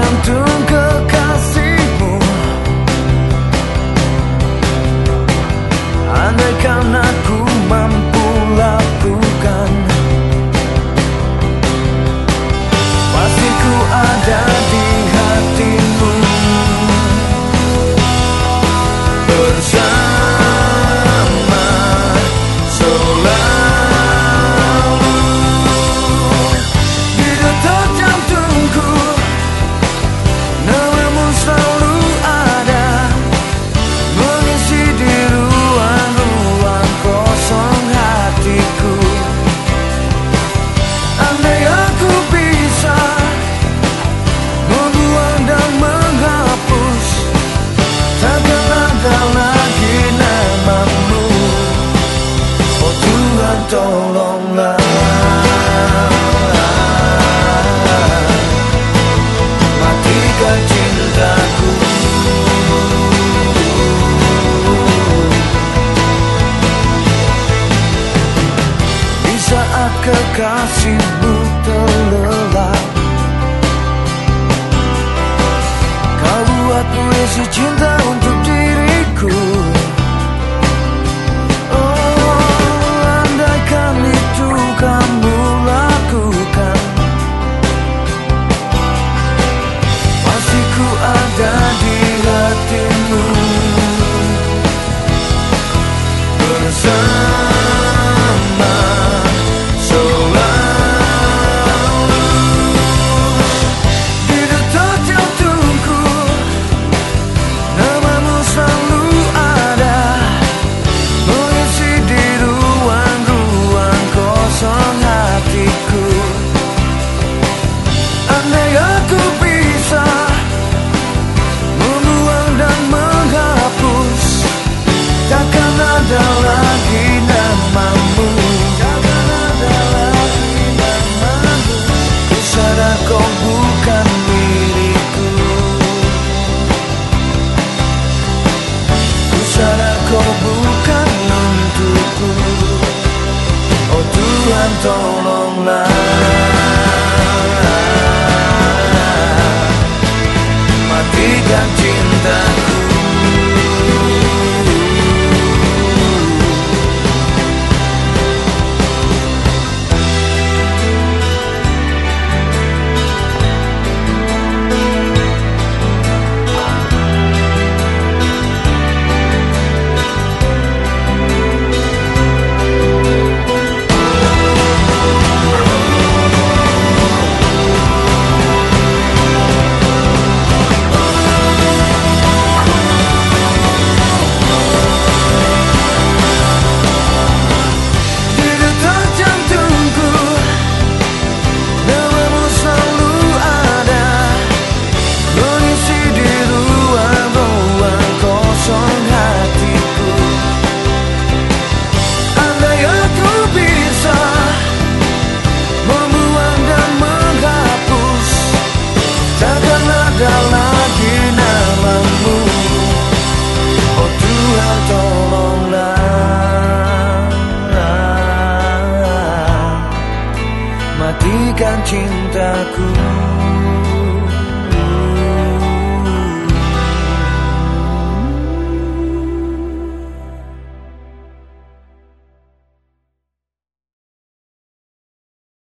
I'm doing. tolonglah. Matikan cintaku. Di saat kekasihmu terlelap Kau buat puisi cinta kau bukan untukku. Oh Tuhan tolonglah di 听他哭